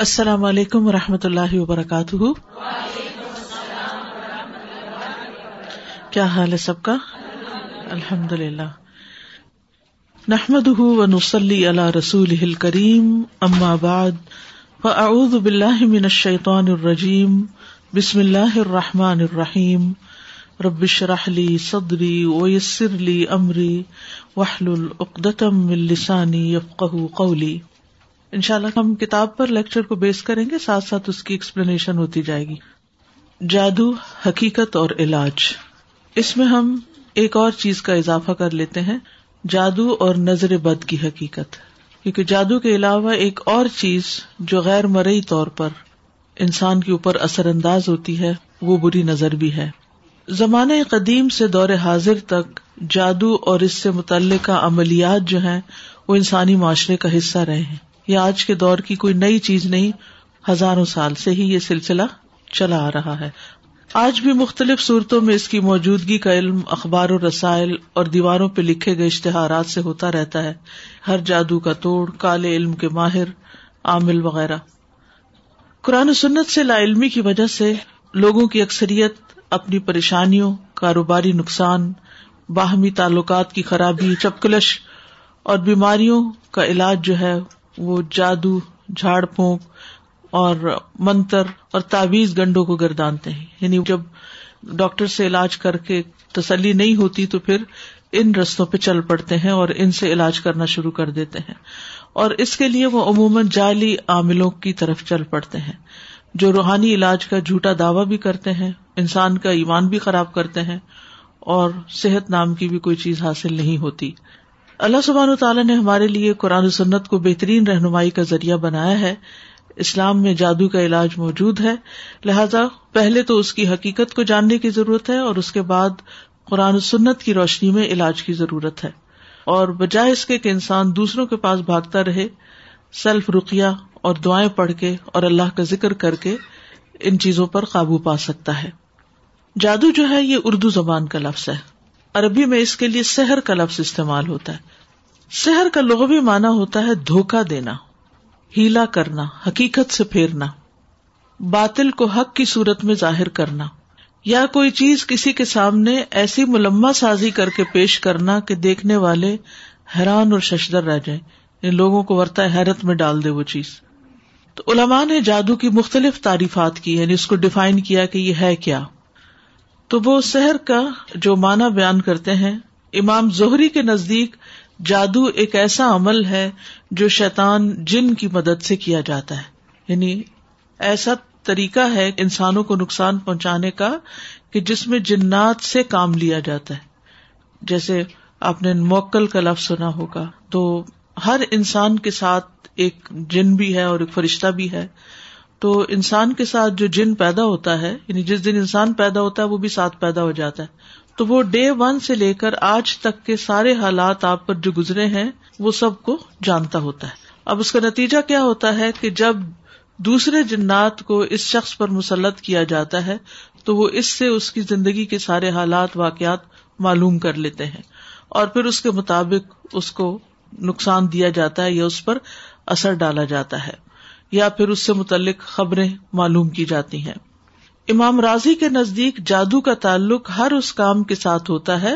السلام علیکم و رحمۃ اللہ وبرکاتہ۔ کیا حال ہے سب کا؟ الحمد للہ نحمد و نسلی اللہ رسول کریم اما بعد، فاعوذ باللہ من الشیطان الرجیم، بسم اللہ الرحمٰن الرحیم۔ ربش رحلی صدری ویسر لی امری وحل العقدم السانی یفقہ قولی۔ ان شاء اللہ ہم کتاب پر لیکچر کو بیس کریں گے، ساتھ ساتھ اس کی ایکسپلینیشن ہوتی جائے گی۔ جادو، حقیقت اور علاج۔ اس میں ہم ایک اور چیز کا اضافہ کر لیتے ہیں، جادو اور نظر بد کی حقیقت۔ کیونکہ جادو کے علاوہ ایک اور چیز جو غیر مرئی طور پر انسان کے اوپر اثر انداز ہوتی ہے، وہ بری نظر بھی ہے۔ زمانے قدیم سے دور حاضر تک جادو اور اس سے متعلقہ عملیات جو ہیں، وہ انسانی معاشرے کا حصہ رہے ہیں۔ یہ آج کے دور کی کوئی نئی چیز نہیں، ہزاروں سال سے ہی یہ سلسلہ چلا آ رہا ہے۔ آج بھی مختلف صورتوں میں اس کی موجودگی کا علم اخبار و رسائل اور دیواروں پہ لکھے گئے اشتہارات سے ہوتا رہتا ہے۔ ہر جادو کا توڑ، کالے علم کے ماہر، عامل وغیرہ۔ قرآن سنت سے لا علمی کی وجہ سے لوگوں کی اکثریت اپنی پریشانیوں، کاروباری نقصان، باہمی تعلقات کی خرابی، چپکلش اور بیماریوں کا علاج جو ہے وہ جادو، جھاڑ پھونک اور منتر اور تعویز گنڈوں کو گردانتے ہیں۔ یعنی جب ڈاکٹر سے علاج کر کے تسلی نہیں ہوتی تو پھر ان رستوں پہ چل پڑتے ہیں اور ان سے علاج کرنا شروع کر دیتے ہیں۔ اور اس کے لیے وہ عموماً جعلی عاملوں کی طرف چل پڑتے ہیں۔ جو روحانی علاج کا جھوٹا دعوی بھی کرتے ہیں، انسان کا ایمان بھی خراب کرتے ہیں اور صحت نام کی بھی کوئی چیز حاصل نہیں ہوتی۔ اللہ سبحان تعالیٰ نے ہمارے لیے قرآن و سنت کو بہترین رہنمائی کا ذریعہ بنایا ہے۔ اسلام میں جادو کا علاج موجود ہے۔ لہذا پہلے تو اس کی حقیقت کو جاننے کی ضرورت ہے اور اس کے بعد قرآن و سنت کی روشنی میں علاج کی ضرورت ہے۔ اور بجائے اس کے کہ انسان دوسروں کے پاس بھاگتا رہے، سیلف رقیہ اور دعائیں پڑھ کے اور اللہ کا ذکر کر کے ان چیزوں پر قابو پا سکتا ہے۔ جادو جو ہے یہ اردو زبان کا لفظ ہے۔ عربی میں اس کے لیے سحر کا لفظ استعمال ہوتا ہے۔ سحر کا لغوی مانا ہوتا ہے دھوکا دینا، ہیلا کرنا، حقیقت سے پھیرنا، باطل کو حق کی صورت میں ظاہر کرنا، یا کوئی چیز کسی کے سامنے ایسی ملما سازی کر کے پیش کرنا کہ دیکھنے والے حیران اور ششدر رہ جائیں۔ ان لوگوں کو ورتا حیرت میں ڈال دے وہ چیز۔ تو علماء نے جادو کی مختلف تعریفات کی یعنی اس کو ڈیفائن کیا کہ یہ ہے کیا۔ تو وہ سحر کا جو معنی بیان کرتے ہیں، امام زہری کے نزدیک جادو ایک ایسا عمل ہے جو شیطان جن کی مدد سے کیا جاتا ہے۔ یعنی ایسا طریقہ ہے انسانوں کو نقصان پہنچانے کا کہ جس میں جنات سے کام لیا جاتا ہے۔ جیسے آپ نے موکل کا لفظ سنا ہوگا، تو ہر انسان کے ساتھ ایک جن بھی ہے اور ایک فرشتہ بھی ہے۔ تو انسان کے ساتھ جو جن پیدا ہوتا ہے یعنی جس دن انسان پیدا ہوتا ہے، وہ بھی ساتھ پیدا ہو جاتا ہے۔ تو وہ ڈے ون سے لے کر آج تک کے سارے حالات آپ پر جو گزرے ہیں، وہ سب کو جانتا ہوتا ہے۔ اب اس کا نتیجہ کیا ہوتا ہے کہ جب دوسرے جنات کو اس شخص پر مسلط کیا جاتا ہے، تو وہ اس سے اس کی زندگی کے سارے حالات، واقعات معلوم کر لیتے ہیں۔ اور پھر اس کے مطابق اس کو نقصان دیا جاتا ہے یا اس پر اثر ڈالا جاتا ہے۔ یا پھر اس سے متعلق خبریں معلوم کی جاتی ہیں۔ امام راضی کے نزدیک جادو کا تعلق ہر اس کام کے ساتھ ہوتا ہے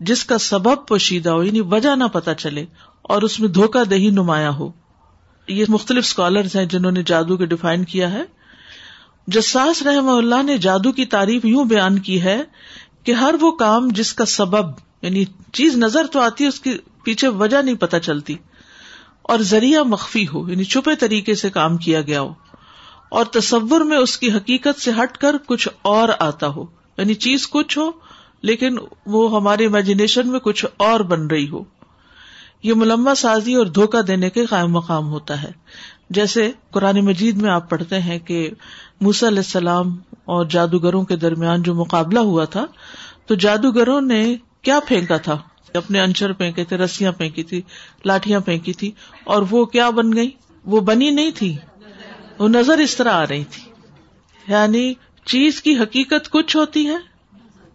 جس کا سبب پوشیدہ ہو یعنی وجہ نہ پتا چلے اور اس میں دھوکہ دہی نمایاں ہو۔ یہ مختلف اسکالر ہیں جنہوں نے جادو کے ڈیفائن کیا ہے۔ جساس رحم اللہ نے جادو کی تعریف یوں بیان کی ہے کہ ہر وہ کام جس کا سبب یعنی چیز نظر تو آتی ہے، اس کے پیچھے وجہ نہیں پتا چلتی۔ اور ذریعہ مخفی ہو یعنی چھپے طریقے سے کام کیا گیا ہو۔ اور تصور میں اس کی حقیقت سے ہٹ کر کچھ اور آتا ہو۔ یعنی چیز کچھ ہو، لیکن وہ ہمارے امیجنیشن میں کچھ اور بن رہی ہو۔ یہ ملما سازی اور دھوکا دینے کے قائم مقام ہوتا ہے۔ جیسے قرآن مجید میں آپ پڑھتے ہیں کہ موسی علیہ السلام اور جادوگروں کے درمیان جو مقابلہ ہوا تھا، تو جادوگروں نے کیا پھینکا تھا؟ اپنے انچر پھینکے تھے، رسیاں پھینکی تھی لاٹیاں پھینکی تھی، اور وہ کیا بن گئی؟ وہ بنی نہیں تھی، وہ نظر اس طرح آ رہی تھی۔ یعنی چیز کی حقیقت کچھ ہوتی ہے،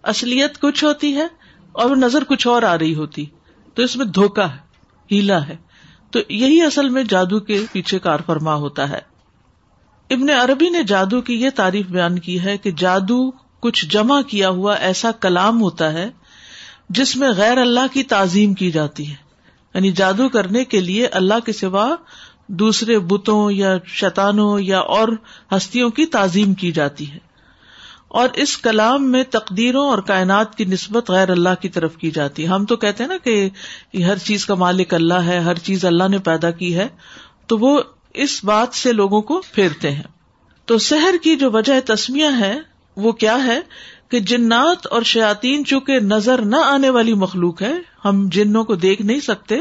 اصلیت کچھ ہوتی ہے، اور وہ نظر کچھ اور آ رہی ہوتی۔ تو اس میں دھوکا ہے، ہیلا ہے۔ تو یہی اصل میں جادو کے پیچھے کار فرما ہوتا ہے۔ ابن عربی نے جادو کی یہ تعریف بیان کی ہے کہ جادو کچھ جمع کیا ہوا ایسا کلام ہوتا ہے جس میں غیر اللہ کی تعظیم کی جاتی ہے۔ یعنی جادو کرنے کے لیے اللہ کے سوا دوسرے بتوں یا شیتانوں یا اور ہستیوں کی تعظیم کی جاتی ہے۔ اور اس کلام میں تقدیروں اور کائنات کی نسبت غیر اللہ کی طرف کی جاتی ہے۔ ہم تو کہتے ہیں نا کہ ہر چیز کا مالک اللہ ہے، ہر چیز اللہ نے پیدا کی ہے۔ تو وہ اس بات سے لوگوں کو پھیرتے ہیں۔ تو سحر کی جو وجہ تسمیہ ہے، وہ کیا ہے؟ کہ جنات اور شیاتین چونکہ نظر نہ آنے والی مخلوق ہے، ہم جنوں کو دیکھ نہیں سکتے۔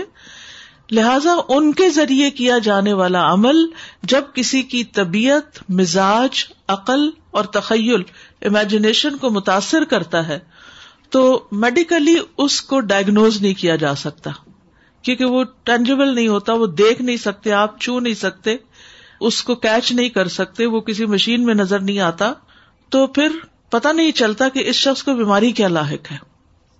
لہذا ان کے ذریعے کیا جانے والا عمل، جب کسی کی طبیعت، مزاج، عقل اور تخیل امیجنیشن کو متاثر کرتا ہے، تو میڈیکلی اس کو ڈائگنوز نہیں کیا جا سکتا۔ کیونکہ وہ ٹینجیبل نہیں ہوتا، وہ دیکھ نہیں سکتے، آپ چھو نہیں سکتے، اس کو کیچ نہیں کر سکتے، وہ کسی مشین میں نظر نہیں آتا۔ تو پھر پتا نہیں چلتا کہ اس شخص کو بیماری کیا لاحق ہے۔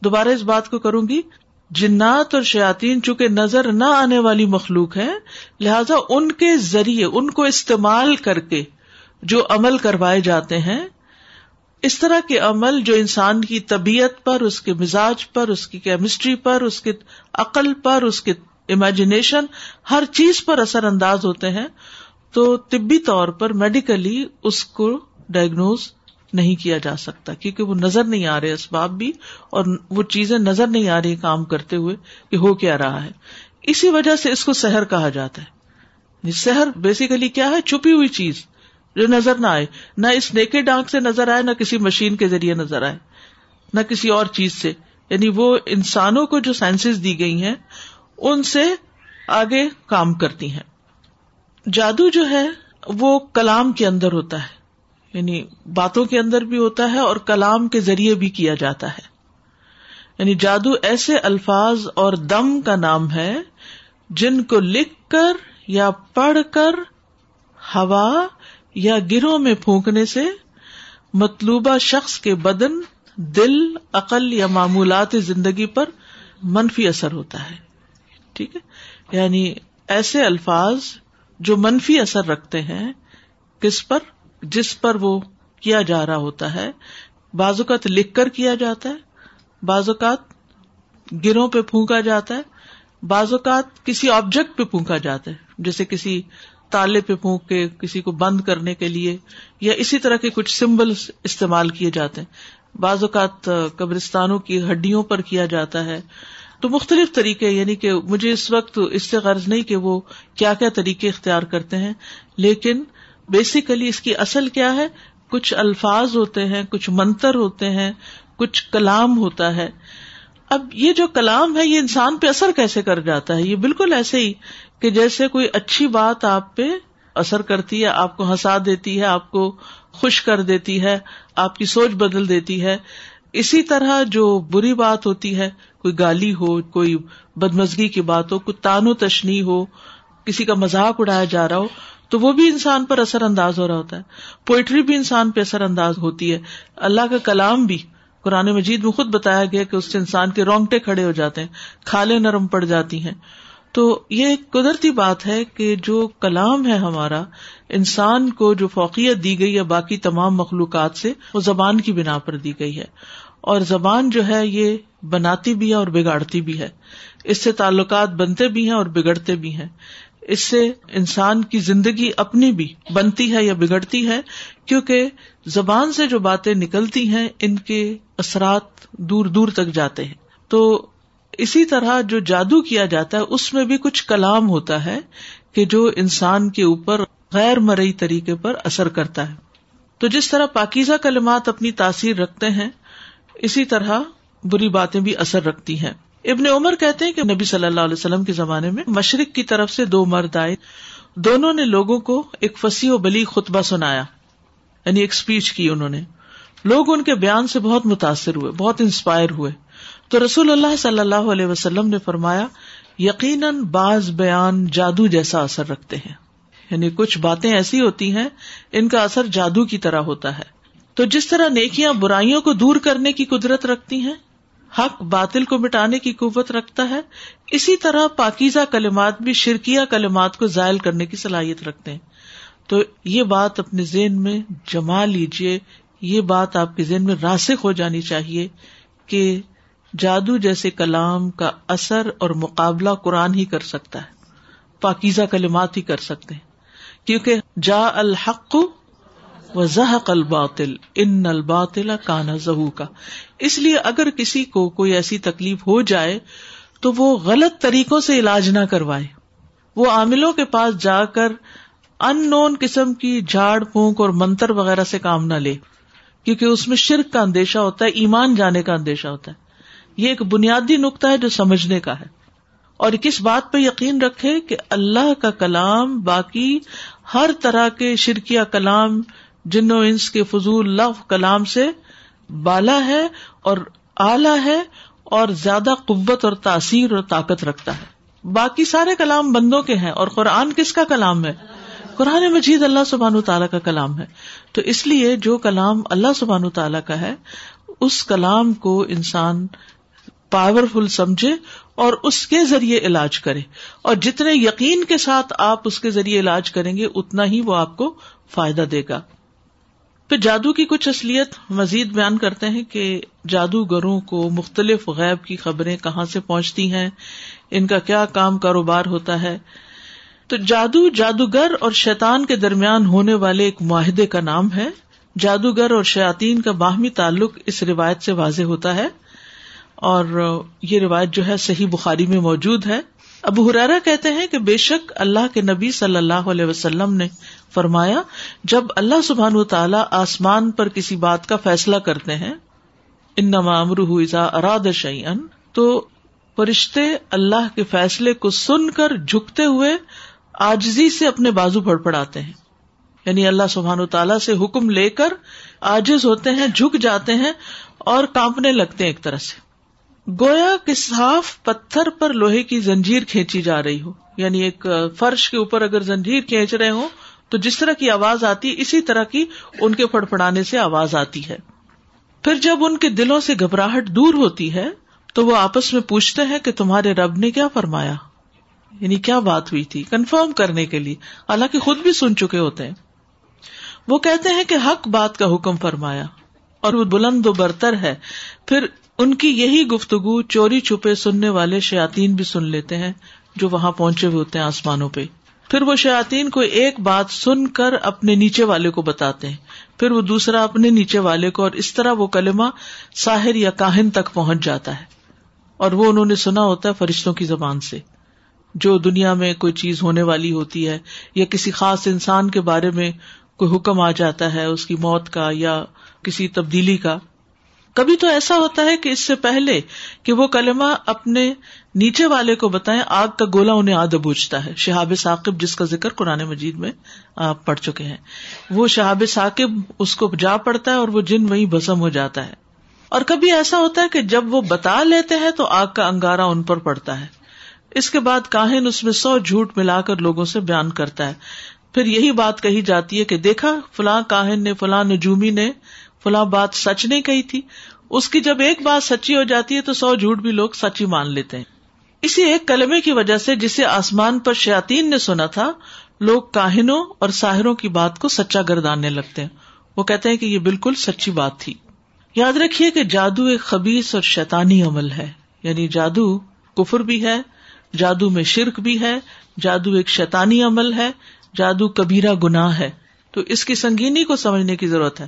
دوبارہ اس بات کو کروں گی۔ جنات اور شیاتین چونکہ نظر نہ آنے والی مخلوق ہے لہذا ان کے ذریعے، ان کو استعمال کر کے جو عمل کروائے جاتے ہیں، اس طرح کے عمل جو انسان کی طبیعت پر، اس کے مزاج پر، اس کی کیمسٹری پر، اس کے عقل پر، اس کے امیجنیشن ہر چیز پر اثر انداز ہوتے ہیں، تو طبی طور پر میڈیکلی اس کو ڈائگنوز نہیں کیا جا سکتا کیونکہ وہ نظر نہیں آ رہے اسباب بھی اور وہ چیزیں نظر نہیں آ رہی کام کرتے ہوئے کہ ہو کیا رہا ہے۔ اسی وجہ سے اس کو سحر کہا جاتا ہے۔ سحر بیسیکلی کیا ہے؟ چھپی ہوئی چیز جو نظر نہ آئے۔ نہ اس نیکے ڈانک سے نظر آئے، نہ کسی مشین کے ذریعے نظر آئے۔ نہ کسی اور چیز سے۔ یعنی وہ انسانوں کو جو سائنس دی گئی ہیں، ان سے آگے کام کرتی ہیں۔ جادو جو ہے، وہ کلام کے اندر ہوتا ہے۔ یعنی باتوں کے اندر بھی ہوتا ہے اور کلام کے ذریعے بھی کیا جاتا ہے۔ یعنی جادو ایسے الفاظ اور دم کا نام ہے جن کو لکھ کر یا پڑھ کر ہوا یا گروہ میں پھونکنے سے مطلوبہ شخص کے بدن، دل، عقل یا معمولات زندگی پر منفی اثر ہوتا ہے۔ ٹھیک ہے؟ یعنی ایسے الفاظ جو منفی اثر رکھتے ہیں، کس پر؟ جس پر وہ کیا جا رہا ہوتا ہے، بعض اوقات لکھ کر کیا جاتا ہے، بعض اوقات گروں پہ پھونکا جاتا ہے، بعض اوقات کسی آبجیکٹ پہ پھونکا جاتا ہے، جیسے کسی تالے پہ پھونک کے، کسی کو بند کرنے کے لیے، یا اسی طرح کے کچھ سمبل استعمال کیے جاتے ہیں۔ بعض اوقات قبرستانوں کی ہڈیوں پر کیا جاتا ہے۔ تو مختلف طریقے یعنی کہ مجھے اس وقت اس سے غرض نہیں کہ وہ کیا کیا طریقے اختیار کرتے ہیں، لیکن بیسیکلی اس کی اصل کیا ہے؟ کچھ الفاظ ہوتے ہیں، کچھ منتر ہوتے ہیں، کچھ کلام ہوتا ہے۔ اب یہ جو کلام ہے، یہ انسان پہ اثر کیسے کر جاتا ہے؟ یہ بالکل ایسے ہی کہ جیسے کوئی اچھی بات آپ پہ اثر کرتی ہے، آپ کو ہنسا دیتی ہے، آپ کو خوش کر دیتی ہے، آپ کی سوچ بدل دیتی ہے۔ اسی طرح جو بری بات ہوتی ہے، کوئی گالی ہو، کوئی بدمزگی کی بات ہو کوئی تانو تشنی ہو، کسی کا مذاق اڑایا جا رہا ہو تو وہ بھی انسان پر اثر انداز ہو رہا ہوتا ہے۔ پوئٹری بھی انسان پہ اثر انداز ہوتی ہے۔ اللہ کا کلام بھی قرآن مجید میں خود بتایا گیا کہ اس سے انسان کے رونگٹے کھڑے ہو جاتے ہیں، کھالے نرم پڑ جاتی ہیں۔ تو یہ ایک قدرتی بات ہے کہ جو کلام ہے ہمارا، انسان کو جو فوقیت دی گئی ہے باقی تمام مخلوقات سے، وہ زبان کی بنا پر دی گئی ہے۔ اور زبان جو ہے یہ بناتی بھی ہے اور بگاڑتی بھی ہے۔ اس سے تعلقات بنتے بھی ہیں اور بگڑتے بھی ہیں۔ اس سے انسان کی زندگی اپنی بھی بنتی ہے یا بگڑتی ہے، کیونکہ زبان سے جو باتیں نکلتی ہیں، ان کے اثرات دور دور تک جاتے ہیں۔ تو اسی طرح جو جادو کیا جاتا ہے، اس میں بھی کچھ کلام ہوتا ہے کہ جو انسان کے اوپر غیر مرئی طریقے پر اثر کرتا ہے۔ تو جس طرح پاکیزہ کلمات اپنی تاثیر رکھتے ہیں، اسی طرح بری باتیں بھی اثر رکھتی ہیں۔ ابن عمر کہتے ہیں کہ نبی صلی اللہ علیہ وسلم کے زمانے میں مشرق کی طرف سے دو مرد آئے۔ دونوں نے لوگوں کو ایک فصیح و بلی خطبہ سنایا یعنی ایک اسپیچ کی انہوں نے۔ لوگ ان کے بیان سے بہت متاثر ہوئے، بہت انسپائر ہوئے۔ تو رسول اللہ صلی اللہ علیہ وسلم نے فرمایا، یقیناً بعض بیان جادو جیسا اثر رکھتے ہیں۔ یعنی کچھ باتیں ایسی ہوتی ہیں، ان کا اثر جادو کی طرح ہوتا ہے۔ تو جس طرح نیکیاں برائیوں کو دور کرنے کی قدرت رکھتی ہیں حق باطل کو مٹانے کی قوت رکھتا ہے، اسی طرح پاکیزہ کلمات بھی شرکیہ کلمات کو ذائل کرنے کی صلاحیت رکھتے ہیں۔ تو یہ بات اپنے ذہن میں جما لیجیے یہ بات آپ کے ذہن میں راسک ہو جانی چاہیے کہ جادو جیسے کلام کا اثر اور مقابلہ قرآن ہی کر سکتا ہے، پاکیزہ کلمات ہی کر سکتے ہیں۔ کیونکہ جا الحق و زحق الباطل، ان الباطل کانا زہو کا اس لیے اگر کسی کو کوئی ایسی تکلیف ہو جائے تو وہ غلط طریقوں سے علاج نہ کروائے۔ وہ عاملوں کے پاس جا کر ان نون قسم کی جھاڑ پونک اور منتر وغیرہ سے کام نہ لے، کیونکہ اس میں شرک کا اندیشہ ہوتا ہے، ایمان جانے کا اندیشہ ہوتا ہے۔ یہ ایک بنیادی نقطہ ہے جو سمجھنے کا ہے۔ اور کس بات پہ یقین رکھے کہ اللہ کا کلام باقی ہر طرح کے شرکیا کلام، جن و انس کے فضول لف کلام سے بالا ہے اور اعلی ہے اور زیادہ قوت اور تاثیر اور طاقت رکھتا ہے۔ باقی سارے کلام بندوں کے ہیں اور قرآن کس کا کلام ہے؟ قرآن مجید اللہ سبحان تعالیٰ کا کلام ہے۔ تو اس لیے جو کلام اللہ سبحان تعالیٰ کا ہے، اس کلام کو انسان پاورفل سمجھے اور اس کے ذریعے علاج کرے۔ اور جتنے یقین کے ساتھ آپ اس کے ذریعے علاج کریں گے، اتنا ہی وہ آپ کو فائدہ دے گا۔ پھر جادو کی کچھ اصلیت مزید بیان کرتے ہیں کہ جادوگروں کو مختلف غیب کی خبریں کہاں سے پہنچتی ہیں، ان کا کیا کام کاروبار ہوتا ہے۔ تو جادو جادوگر اور شیتان کے درمیان ہونے والے ایک معاہدے کا نام ہے۔ جادوگر اور شیاتین کا باہمی تعلق اس روایت سے واضح ہوتا ہے۔ اور یہ روایت جو ہے صحیح بخاری میں موجود ہے۔ ابو حرارا کہتے ہیں کہ بے شک اللہ کے نبی صلی اللہ علیہ وسلم نے فرمایا، جب اللہ سبحان و تعالیٰ آسمان پر کسی بات کا فیصلہ کرتے ہیں ان ازا اراد شعین تو فرشتے اللہ کے فیصلے کو سن کر جھکتے ہوئے آجزی سے اپنے بازو پڑ پڑاتے ہیں۔ یعنی اللہ سبحان و تعالیٰ سے حکم لے کر آجز ہوتے ہیں، جھک جاتے ہیں اور کانپنے لگتے ہیں ایک طرح سے۔ گویا کہ صاف پتھر پر لوہے کی زنجیر کھینچی جا رہی ہو۔ یعنی ایک فرش کے اوپر اگر زنجیر کھینچ رہے ہوں تو جس طرح کی آواز آتی، اسی طرح کی ان کے پڑ پڑانے سے آواز آتی ہے۔ پھر جب ان کے دلوں سے گھبراہٹ دور ہوتی ہے، تو وہ آپس میں پوچھتے ہیں کہ تمہارے رب نے کیا فرمایا؟ یعنی کیا بات ہوئی تھی؟ کنفرم کرنے کے لیے۔ حالانکہ خود بھی سن چکے ہوتے ہیں۔ وہ کہتے ہیں کہ حق بات کا حکم فرمایا، اور وہ بلند و برتر ہے۔ پھر ان کی یہی گفتگو چوری چھپے سننے والے شیاتین بھی سن لیتے ہیں، جو وہاں پہنچے ہوئے ہوتے ہیں آسمانوں پہ۔ پھر وہ شیاتین کو ایک بات سن کر اپنے نیچے والے کو بتاتے ہیں۔ پھر وہ دوسرا اپنے نیچے والے کو اور اس طرح وہ کلمہ ساحر یا کاہن تک پہنچ جاتا ہے۔ اور وہ انہوں نے سنا ہوتا ہے فرشتوں کی زبان سے۔ جو دنیا میں کوئی چیز ہونے والی ہوتی ہے یا کسی خاص انسان کے بارے میں کوئی حکم آ جاتا ہے اس کی موت کا یا کسی تبدیلی کا کبھی تو ایسا ہوتا ہے کہ اس سے پہلے کہ وہ کلمہ اپنے نیچے والے کو بتائیں، آگ کا گولا انہیں آد بوجھتا ہے۔ شہاب ثاقب، جس کا ذکر قرآن مجید میں آپ پڑھ چکے ہیں۔ وہ شہاب ثاقب، اس کو جا پڑتا ہے اور وہ جن وہی بسم ہو جاتا ہے۔ اور کبھی ایسا ہوتا ہے کہ جب وہ بتا لیتے ہیں تو آگ کا انگارا ان پر پڑتا ہے۔ اس کے بعد کاہن اس میں سو جھوٹ ملا کر لوگوں سے بیان کرتا ہے۔ پھر یہی بات کہی جاتی ہے کہ دیکھا، فلاں کاہن نے، فلاں نجومی نے فلاں بات سچ نہیں کہی تھی۔ اس کی جب ایک بات سچی ہو جاتی ہے تو سو جھوٹ بھی لوگ سچی مان لیتے ہیں۔ اسی ایک کلمے کی وجہ سے جسے آسمان پر شیاتین نے سنا تھا، لوگ کاہنوں اور ساحروں کی بات کو سچا گردانے لگتے ہیں۔ وہ کہتے ہیں کہ یہ بالکل سچی بات تھی۔ یاد رکھیے کہ جادو ایک خبیص اور شیتانی عمل ہے۔ یعنی جادو کفر بھی ہے، جادو میں شرک بھی ہے، جادو ایک شیتانی عمل ہے، جادو کبیرا گناہ ہے۔ تو اس کی سنگینی کو سمجھنے کی ضرورت ہے۔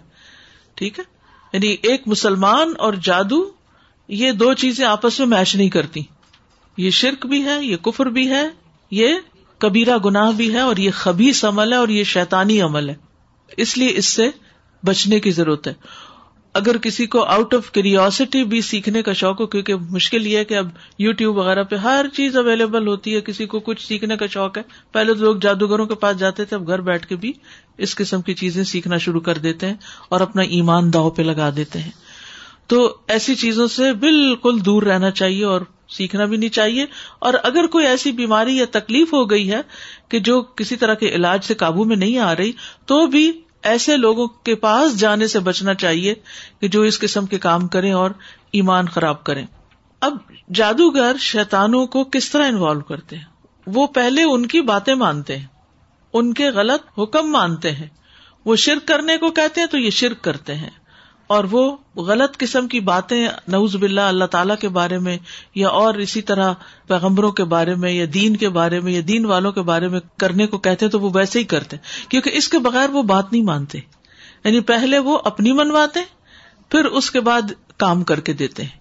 ٹھیک ہے؟ یعنی ایک مسلمان اور جادو، یہ دو چیزیں آپس میں میچ نہیں کرتی۔ یہ شرک بھی ہے، یہ کفر بھی ہے، یہ کبیرا گناہ بھی ہے اور یہ خبیص عمل ہے اور یہ شیتانی عمل ہے۔ اس لیے اس سے بچنے کی ضرورت ہے۔ اگر کسی کو آؤٹ آف کیریوسٹی بھی سیکھنے کا شوق ہو، کیونکہ مشکل یہ ہے کہ اب یو ٹیوب وغیرہ پہ ہر چیز اویلیبل ہوتی ہے، کسی کو کچھ سیکھنے کا شوق ہے۔ پہلے تو لوگ جادوگروں کے پاس جاتے تھے، اب گھر بیٹھ کے بھی اس قسم کی چیزیں سیکھنا شروع کر دیتے ہیں اور اپنا ایمان داؤ پہ لگا دیتے ہیں۔ تو ایسی چیزوں سے بالکل دور رہنا چاہیے اور سیکھنا بھی نہیں چاہیے۔ اور اگر کوئی ایسی بیماری یا تکلیف ہو گئی ہے کہ جو کسی طرح کے علاج سے قابو میں نہیں آ رہی، تو بھی ایسے لوگوں کے پاس جانے سے بچنا چاہیے کہ جو اس قسم کے کام کریں اور ایمان خراب کریں۔ اب جادوگر شیتانوں کو کس طرح انوالو کرتے ہیں؟ وہ پہلے ان کی باتیں مانتے ہیں، ان کے غلط حکم مانتے ہیں۔ وہ شرک کرنے کو کہتے ہیں تو یہ شرک کرتے ہیں۔ اور وہ غلط قسم کی باتیں نوز باللہ اللہ تعالیٰ کے بارے میں یا اور اسی طرح پیغمبروں کے بارے میں یا دین کے بارے میں یا دین والوں کے بارے میں کرنے کو کہتے تو وہ ویسے ہی کرتے کیونکہ اس کے بغیر وہ بات نہیں مانتے۔ یعنی پہلے وہ اپنی منواتے، پھر اس کے بعد کام کر کے دیتے ہیں۔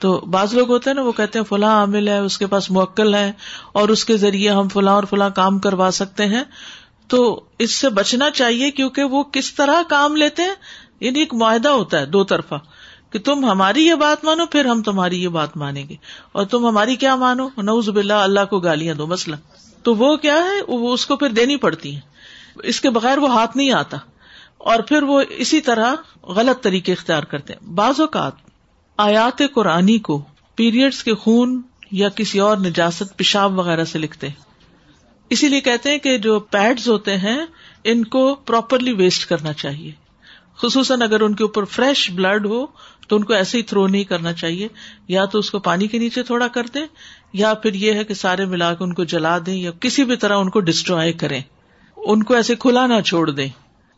تو بعض لوگ ہوتے ہیں نا، وہ کہتے ہیں فلاں عامل ہے، اس کے پاس موکل ہے اور اس کے ذریعے ہم فلاں اور فلاں کام کروا سکتے ہیں۔ تو اس سے بچنا چاہیے کیونکہ وہ کس طرح کام لیتے ہیں یعنی ایک معاہدہ ہوتا ہے دو طرفہ کہ تم ہماری یہ بات مانو، پھر ہم تمہاری یہ بات مانیں گے۔ اور تم ہماری کیا مانو؟ نوز باللہ، اللہ کو گالیاں دو مسئلہ تو وہ کیا ہے؟ وہ اس کو پھر دینی پڑتی ہے اس کے بغیر وہ ہاتھ نہیں آتا۔ اور پھر وہ اسی طرح غلط طریقے اختیار کرتے ہیں۔ بعض اوقات آیات قرآنی کو پیریڈس کے خون یا کسی اور نجاست، پیشاب وغیرہ سے لکھتے اسی لیے کہتے ہیں کہ جو پیڈز ہوتے ہیں، ان کو پراپرلی ویسٹ کرنا چاہیے۔ خصوصاً اگر ان کے اوپر فریش بلڈ ہو، تو ان کو ایسے ہی تھرو نہیں کرنا چاہیے۔ یا تو اس کو پانی کے نیچے تھوڑا کر دیں، یا پھر یہ ہے کہ سارے ملا کے ان کو جلا دیں، یا کسی بھی طرح ان کو ڈسٹروائے کریں۔ ان کو ایسے کھلا نہ چھوڑ دیں۔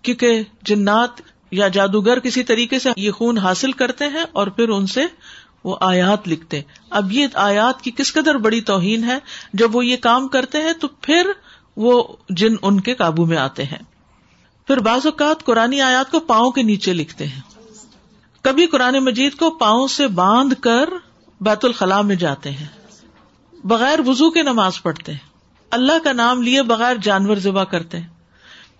کیونکہ جنات یا جادوگر کسی طریقے سے یہ خون حاصل کرتے ہیں اور پھر ان سے وہ آیات لکھتے اب یہ آیات کی کس قدر بڑی توہین ہے؟ جب وہ یہ کام کرتے ہیں تو پھر وہ جن ان کے قابو میں آتے ہیں۔ پھر بعض اوقات قرآن آیات کو پاؤں کے نیچے لکھتے ہیں۔ کبھی قرآن مجید کو پاؤں سے باندھ کر بیت الخلاء میں جاتے ہیں۔ بغیر وزو کے نماز پڑھتے ہیں۔ اللہ کا نام لیے بغیر جانور ذبح کرتے ہیں۔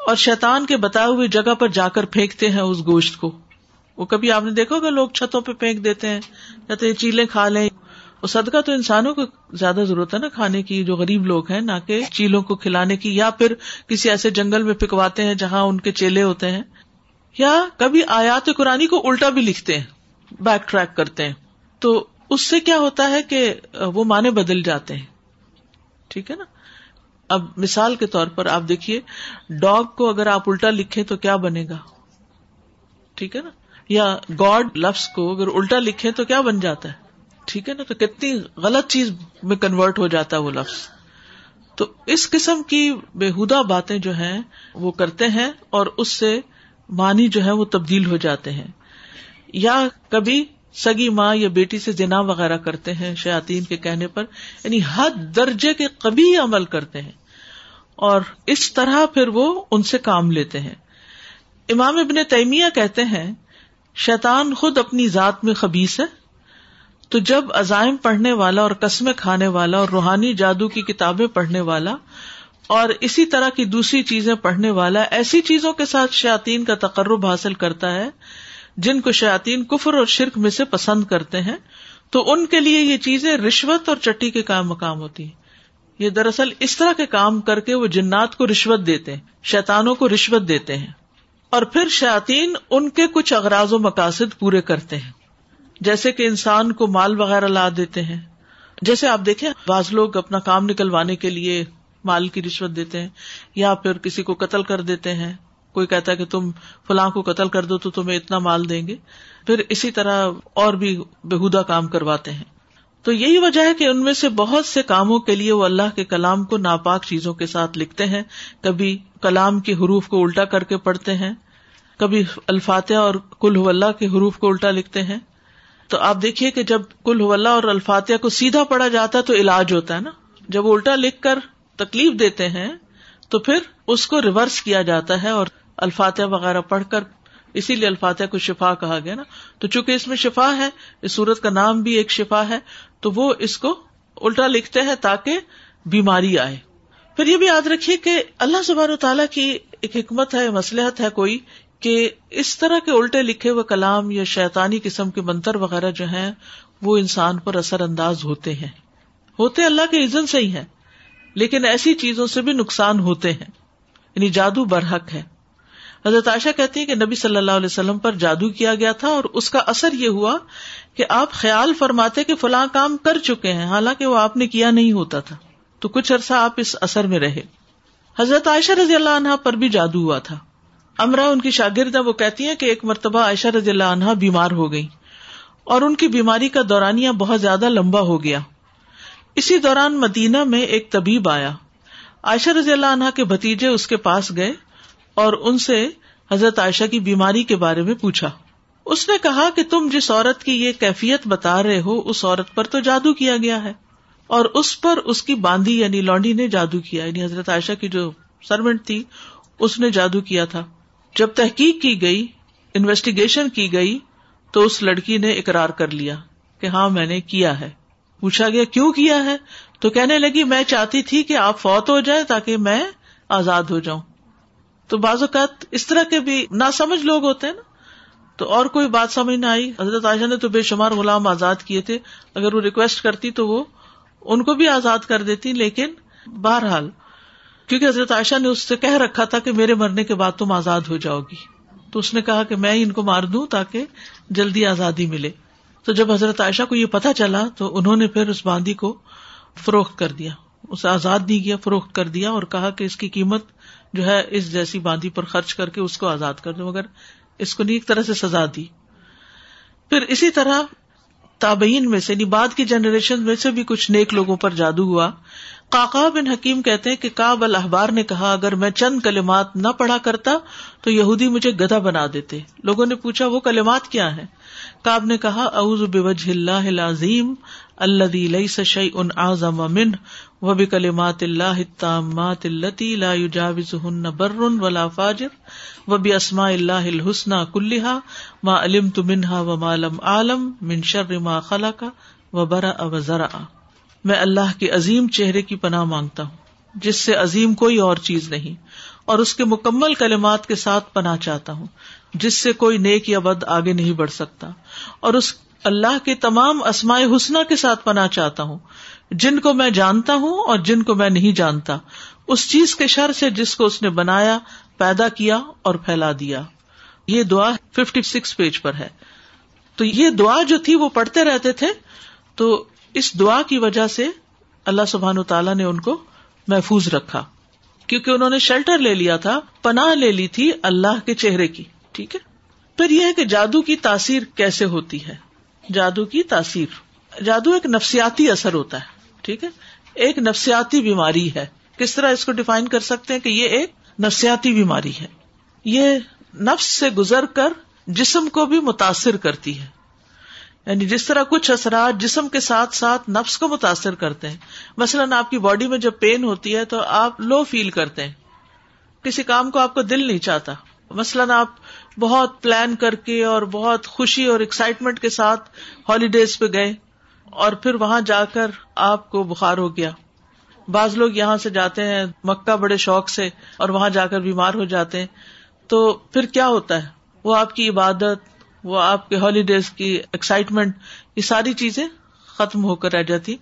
اور شیتان کے بتائے ہوئے جگہ پر جا کر پھینکتے ہیں اس گوشت کو۔ وہ کبھی آپ نے دیکھو گا لوگ چھتوں پہ پھینک دیتے ہیں یا چیلیں کھا لیں۔ صدقہ تو انسانوں کو زیادہ ضرورت ہے نا، کھانے کی، جو غریب لوگ ہیں، نہ کہ چیلوں کو کھلانے کی، یا پھر کسی ایسے جنگل میں پکواتے ہیں جہاں ان کے چیلے ہوتے ہیں۔ یا کبھی آیات قرآن کو الٹا بھی لکھتے ہیں بیک ٹریک کرتے ہیں۔ تو اس سے کیا ہوتا ہے کہ وہ معنی بدل جاتے ہیں۔ ٹھیک ہے نا؟ اب مثال کے طور پر آپ دیکھیے ڈاگ کو اگر آپ الٹا لکھے تو کیا بنے گا؟ ٹھیک ہے نا؟ یا گاڈ لفظ کو اگر الٹا لکھے تو کیا بن جاتا ہے؟ ٹھیک ہے نا؟ تو کتنی غلط چیز میں کنورٹ ہو جاتا ہے وہ لفظ۔ تو اس قسم کی بےحدہ باتیں جو ہیں، وہ کرتے ہیں اور اس سے معنی جو ہے وہ تبدیل ہو جاتے ہیں۔ یا کبھی سگی ماں یا بیٹی سے جنا وغیرہ کرتے ہیں شاطین کے کہنے پر یعنی حد درجے کے کبھی عمل کرتے ہیں۔ اور اس طرح پھر وہ ان سے کام لیتے ہیں۔ امام ابن تیمیہ کہتے ہیں، شیطان خود اپنی ذات میں خبیص ہے۔ تو جب عزائم پڑھنے والا اور قسمیں کھانے والا اور روحانی جادو کی کتابیں پڑھنے والا اور اسی طرح کی دوسری چیزیں پڑھنے والا ایسی چیزوں کے ساتھ شاطین کا تقرب حاصل کرتا ہے جن کو شاطین کفر اور شرک میں سے پسند کرتے ہیں، تو ان کے لیے یہ چیزیں رشوت اور چٹی کے کام مقام ہوتی ہیں۔ یہ دراصل اس طرح کے کام کر کے وہ جنات کو رشوت دیتے ہیں شیتانوں کو رشوت دیتے ہیں۔ اور پھر شاطین ان کے کچھ اغراض و مقاصد پورے کرتے ہیں۔ جیسے کہ انسان کو مال وغیرہ لا دیتے ہیں۔ جیسے آپ دیکھیں، بعض لوگ اپنا کام نکلوانے کے لیے مال کی رشوت دیتے ہیں، یا پھر کسی کو قتل کر دیتے ہیں۔ کوئی کہتا ہے کہ تم فلاں کو قتل کر دو تو تمہیں اتنا مال دیں گے۔ پھر اسی طرح اور بھی بےحدہ کام کرواتے ہیں۔ تو یہی وجہ ہے کہ ان میں سے بہت سے کاموں کے لیے وہ اللہ کے کلام کو ناپاک چیزوں کے ساتھ لکھتے ہیں۔ کبھی کلام کے حروف کو الٹا کر کے پڑھتے ہیں۔ کبھی الفاتح اور کل اللہ کے حروف کو الٹا لکھتے ہیں۔ تو آپ دیکھیے کہ جب کل اللہ اور الفاتحہ کو سیدھا پڑا جاتا ہے تو علاج ہوتا ہے نا؟ جب الٹا لکھ کر تکلیف دیتے ہیں تو پھر اس کو ریورس کیا جاتا ہے اور الفاتحہ وغیرہ پڑھ کر، اسی لیے الفاتحہ کو شفا کہا گیا نا؟ تو چونکہ اس میں شفا ہے، اس سورت کا نام بھی ایک شفا ہے، تو وہ اس کو الٹا لکھتے ہیں تاکہ بیماری آئے۔ پھر یہ بھی یاد رکھیے کہ اللہ سبحانہ و تعالیٰ کی ایک حکمت ہے مسلحت ہے، کوئی کہ اس طرح کے الٹے لکھے ہوئے کلام یا شیطانی قسم کے منتر وغیرہ جو ہیں، وہ انسان پر اثر انداز ہوتے ہیں۔ ہوتے اللہ کے عزن سے ہی ہے لیکن ایسی چیزوں سے بھی نقصان ہوتے ہیں۔ یعنی جادو برحق ہے۔ حضرت عائشہ کہتی ہے کہ نبی صلی اللہ علیہ وسلم پر جادو کیا گیا تھا اور اس کا اثر یہ ہوا کہ آپ خیال فرماتے کہ فلاں کام کر چکے ہیں، حالانکہ وہ آپ نے کیا نہیں ہوتا تھا۔ تو کچھ عرصہ آپ اس اثر میں رہے۔ حضرت عائشہ رضی اللہ عنہ پر بھی جادو ہوا تھا۔ امرا ان کی شاگرد وہ کہتی ہیں کہ ایک مرتبہ عائشہ رضی اللہ عنہا بیمار ہو گئی اور ان کی بیماری کا دورانیہ بہت زیادہ لمبا ہو گیا۔ اسی دوران مدینہ میں ایک طبیب آیا۔ عائشہ رضی اللہ عنہ کے بھتیجے اس کے پاس گئے اور ان سے حضرت عائشہ کی بیماری کے بارے میں پوچھا۔ اس نے کہا کہ تم جس عورت کی یہ کیفیت بتا رہے ہو، اس عورت پر تو جادو کیا گیا ہے۔ اور اس پر اس کی باندھی یعنی لانڈی نے جادو کیا یعنی حضرت عائشہ کی جو سروینٹ تھی، اس نے جادو کیا تھا۔ جب تحقیق کی گئی انویسٹیگیشن کی گئی، تو اس لڑکی نے اقرار کر لیا کہ ہاں میں نے کیا ہے۔ پوچھا گیا، کیوں کیا ہے؟ تو کہنے لگی، میں چاہتی تھی کہ آپ فوت ہو جائے تاکہ میں آزاد ہو جاؤں۔ تو بعض اوقات اس طرح کے بھی نہ سمجھ لوگ ہوتے ہیں نا۔ تو اور کوئی بات سمجھ نہ آئی۔ حضرت عائشہ نے تو بے شمار غلام آزاد کیے تھے۔ اگر وہ ریکویسٹ کرتی تو وہ ان کو بھی آزاد کر دیتی، لیکن بہرحال کیونکہ حضرت عائشہ نے اس سے کہہ رکھا تھا کہ میرے مرنے کے بعد تم آزاد ہو جاؤ گی۔ تو اس نے کہا کہ میں ان کو مار دوں تاکہ جلدی آزادی ملے۔ تو جب حضرت عائشہ کو یہ پتا چلا تو انہوں نے پھر اس باندھی کو فروخت کر دیا۔ اسے آزاد نہیں کیا، فروخت کر دیا اور کہا کہ اس کی قیمت جو ہے اس جیسی باندھی پر خرچ کر کے اس کو آزاد کر دو، مگر اس کو نیک طرح سے سزا دی۔ پھر اسی طرح تابعین میں سے یعنی بعد کی جنریشن میں سے بھی کچھ نیک لوگوں پر جادو ہوا۔ کاکا بن حکیم کہتے ہیں کہ کاب الحبار نے کہا، اگر میں چند کلمات نہ پڑھا کرتا تو یہودی مجھے گدھا بنا دیتے۔ لوگوں نے پوچھا، وہ کلمات کیا ہے کاب نے کہا، اعوذ بوجہ اللہ العظیم اللہ لیس شیء اعظم من و بکلمات اللہ التامات التي لا يجاوزهن بر ولا فاجر و باسماء اللہ الحسنى كلها ما علمت منها وما لم اعلم من شر ما خلق و برا و ذرا میں اللہ کے عظیم چہرے کی پناہ مانگتا ہوں، جس سے عظیم کوئی اور چیز نہیں، اور اس کے مکمل کلمات کے ساتھ پناہ چاہتا ہوں، جس سے کوئی نیک یا بد آگے نہیں بڑھ سکتا۔ اور اس اللہ کے تمام اسماء حسنہ کے ساتھ پناہ چاہتا ہوں، جن کو میں جانتا ہوں اور جن کو میں نہیں جانتا۔ اس چیز کے شر سے جس کو اس نے بنایا، پیدا کیا اور پھیلا دیا۔ یہ دعا ففٹی سکس پیج پر ہے۔ تو یہ دعا جو تھی وہ پڑھتے رہتے تھے، تو اس دعا کی وجہ سے اللہ سبحان تعالیٰ نے ان کو محفوظ رکھا۔ کیونکہ انہوں نے شیلٹر لے لیا تھا، پناہ لے لی تھی اللہ کے چہرے کی، ٹھیک ہے؟ پھر یہ ہے کہ جادو کی تاثیر کیسے ہوتی ہے؟ جادو کی تاثیر۔ جادو ایک نفسیاتی اثر ہوتا ہے، ٹھیک ہے؟ ایک نفسیاتی بیماری ہے۔ کس طرح اس کو ڈیفائن کر سکتے ہیں کہ یہ ایک نفسیاتی بیماری ہے؟ یہ نفس سے گزر کر جسم کو بھی متاثر کرتی ہے۔ یعنی جس طرح کچھ اثرات جسم کے ساتھ ساتھ نفس کو متاثر کرتے ہیں۔ مثلاً آپ کی باڈی میں جب پین ہوتی ہے تو آپ لو فیل کرتے ہیں۔ کسی کام کو آپ کو دل نہیں چاہتا۔ مثلاً آپ بہت پلان کر کے اور بہت خوشی اور ایکسائٹمنٹ کے ساتھ ہالیڈیز پہ گئے اور پھر وہاں جا کر آپ کو بخار ہو گیا۔ بعض لوگ یہاں سے جاتے ہیں مکہ بڑے شوق سے اور وہاں جا کر بیمار ہو جاتے ہیں۔ تو پھر کیا ہوتا ہے؟ وہ آپ کی عبادت وہ آپ کے ہالیڈیز کی ایکسائٹمنٹ یہ ساری چیزیں ختم ہو کر رہ جاتی۔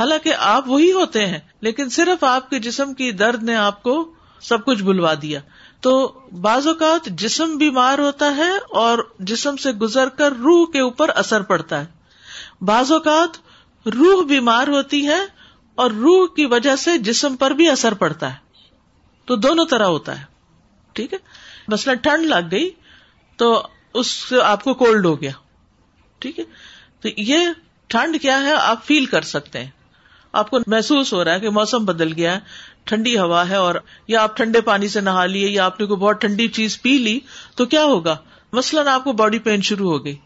حالانکہ آپ وہی ہوتے ہیں، لیکن صرف آپ کے جسم کی درد نے آپ کو سب کچھ بلوا دیا۔ تو بعض اوقات جسم بیمار ہوتا ہے اور جسم سے گزر کر روح کے اوپر اثر پڑتا ہے۔ بعض اوقات روح بیمار ہوتی ہے اور روح کی وجہ سے جسم پر بھی اثر پڑتا ہے۔ تو دونوں طرح ہوتا ہے۔ ٹھیک ہے؟ مسئلہ ٹھنڈ لگ گئی تو اس سے آپ کو کولڈ ہو گیا۔ ٹھیک ہے؟ تو یہ ٹھنڈ کیا ہے؟ آپ فیل کر سکتے ہیں۔ آپ کو محسوس ہو رہا ہے کہ موسم بدل گیا ہے، ٹھنڈی ہوا ہے اور یا آپ ٹھنڈے پانی سے نہا لیے یا آپ نے کوئی بہت ٹھنڈی چیز پی لی، تو کیا ہوگا؟ مثلاً آپ کو باڈی پین شروع ہو گئی۔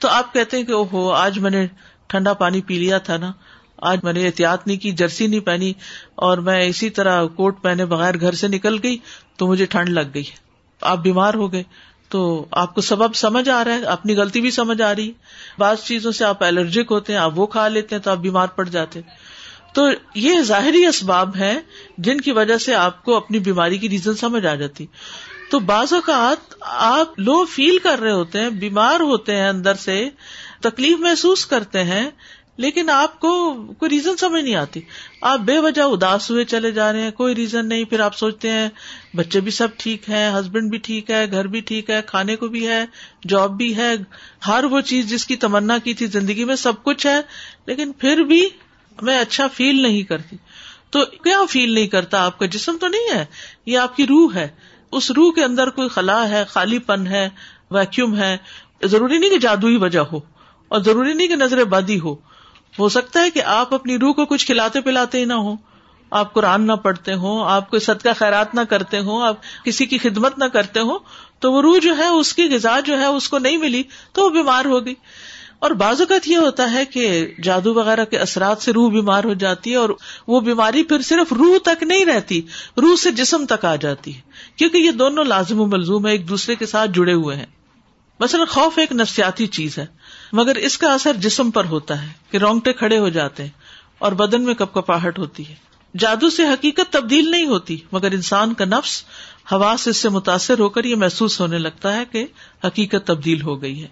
تو آپ کہتے ہیں کہ او ہو آج میں نے ٹھنڈا پانی پی لیا تھا نا۔ آج میں نے احتیاط نہیں کی، جرسی نہیں پہنی اور میں اسی طرح کوٹ پہنے بغیر گھر سے نکل گئی تو مجھے ٹھنڈ لگ گئی۔ آپ بیمار ہو گئے۔ تو آپ کو سبب سمجھ آ رہا ہے، اپنی غلطی بھی سمجھ آ رہی۔ ہے بعض چیزوں سے آپ الرجک ہوتے ہیں، آپ وہ کھا لیتے ہیں تو آپ بیمار پڑ جاتے تو یہ ظاہری اسباب ہیں جن کی وجہ سے آپ کو اپنی بیماری کی ریزن سمجھ آ جاتی۔ تو بعض اوقات آپ لو فیل کر رہے ہوتے ہیں، بیمار ہوتے ہیں اندر سے، تکلیف محسوس کرتے ہیں لیکن آپ کو کوئی ریزن سمجھ نہیں آتی۔ آپ بے وجہ اداس ہوئے چلے جا رہے ہیں، کوئی ریزن نہیں، پھر آپ سوچتے ہیں، بچے بھی سب ٹھیک ہے ہسبینڈ بھی ٹھیک ہے، گھر بھی ٹھیک ہے، کھانے کو بھی ہے جاب بھی ہے، ہر وہ چیز جس کی تمنا کی تھی زندگی میں سب کچھ ہے، لیکن پھر بھی میں اچھا فیل نہیں کرتی۔ تو کیا فیل نہیں کرتا؟ آپ کا جسم تو نہیں ہے، یہ آپ کی روح ہے۔ اس روح کے اندر کوئی خلا ہے، خالی پن ہے ویکیوم ہے۔ ضروری نہیں کہ جادوئی وجہ ہو، اور ضروری نہیں کہ نظر بادی ہو۔ ہو سکتا ہے کہ آپ اپنی روح کو کچھ کھلاتے پلاتے ہی نہ ہو آپ قرآن نہ پڑھتے ہوں، آپ کوئی صدقہ خیرات نہ کرتے ہوں، آپ کسی کی خدمت نہ کرتے ہوں، تو وہ روح جو ہے، اس کی غذا جو ہے، اس کو نہیں ملی تو وہ بیمار ہوگی اور بعض اوقات یہ ہوتا ہے کہ جادو وغیرہ کے اثرات سے روح بیمار ہو جاتی ہے اور وہ بیماری پھر صرف روح تک نہیں رہتی، روح سے جسم تک آ جاتی ہے۔ کیونکہ یہ دونوں لازم و ملزوم ہے ایک دوسرے کے ساتھ جڑے ہوئے ہیں۔ مثلاً خوف ایک نفسیاتی چیز ہے۔ مگر اس کا اثر جسم پر ہوتا ہے کہ رونگٹے کھڑے ہو جاتے ہیں اور بدن میں کپ کپاہٹ ہوتی ہے۔ جادو سے حقیقت تبدیل نہیں ہوتی، مگر انسان کا نفس ہوا اس سے متاثر ہو کر یہ محسوس ہونے لگتا ہے کہ حقیقت تبدیل ہو گئی ہے۔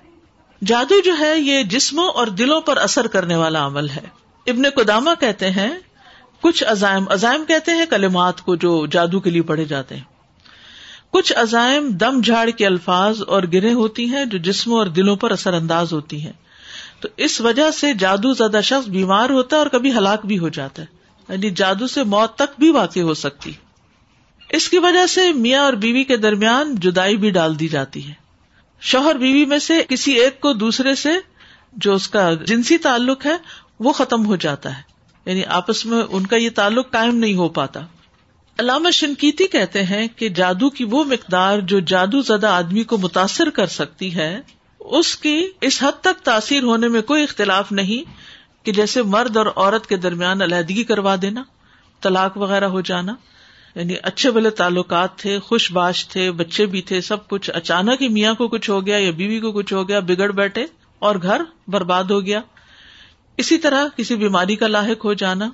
جادو جو ہے یہ جسموں اور دلوں پر اثر کرنے والا عمل ہے۔ ابن قدامہ کہتے ہیں، کچھ عزائم عزائم کہتے ہیں کلمات کو جو جادو کے لیے پڑھے جاتے ہیں۔ کچھ عزائم دم جھاڑ کے الفاظ اور گرے ہوتی ہیں جو جسموں اور دلوں پر اثر انداز ہوتی ہیں۔ تو اس وجہ سے جادو زدہ شخص بیمار ہوتا ہے اور کبھی ہلاک بھی ہو جاتا ہے۔ یعنی جادو سے موت تک بھی واقع ہو سکتی۔ اس کی وجہ سے میاں اور بیوی کے درمیان جدائی بھی ڈال دی جاتی ہے۔ شوہر بیوی میں سے کسی ایک کو دوسرے سے جو اس کا جنسی تعلق ہے وہ ختم ہو جاتا ہے۔ یعنی آپس میں ان کا یہ تعلق قائم نہیں ہو پاتا۔ علامہ شنکیتی کہتے ہیں کہ جادو کی وہ مقدار جو جادو زدہ آدمی کو متاثر کر سکتی ہے، اس کی اس حد تک تاثیر ہونے میں کوئی اختلاف نہیں کہ جیسے مرد اور عورت کے درمیان علیحدگی کروا دینا، طلاق وغیرہ ہو جانا یعنی اچھے بھلے تعلقات تھے، خوش باش تھے، بچے بھی تھے، سب کچھ اچانک ہی میاں کو کچھ ہو گیا یا بیوی کو کچھ ہو گیا، بگڑ بیٹھے اور گھر برباد ہو گیا۔ اسی طرح کسی بیماری کا لاحق ہو جانا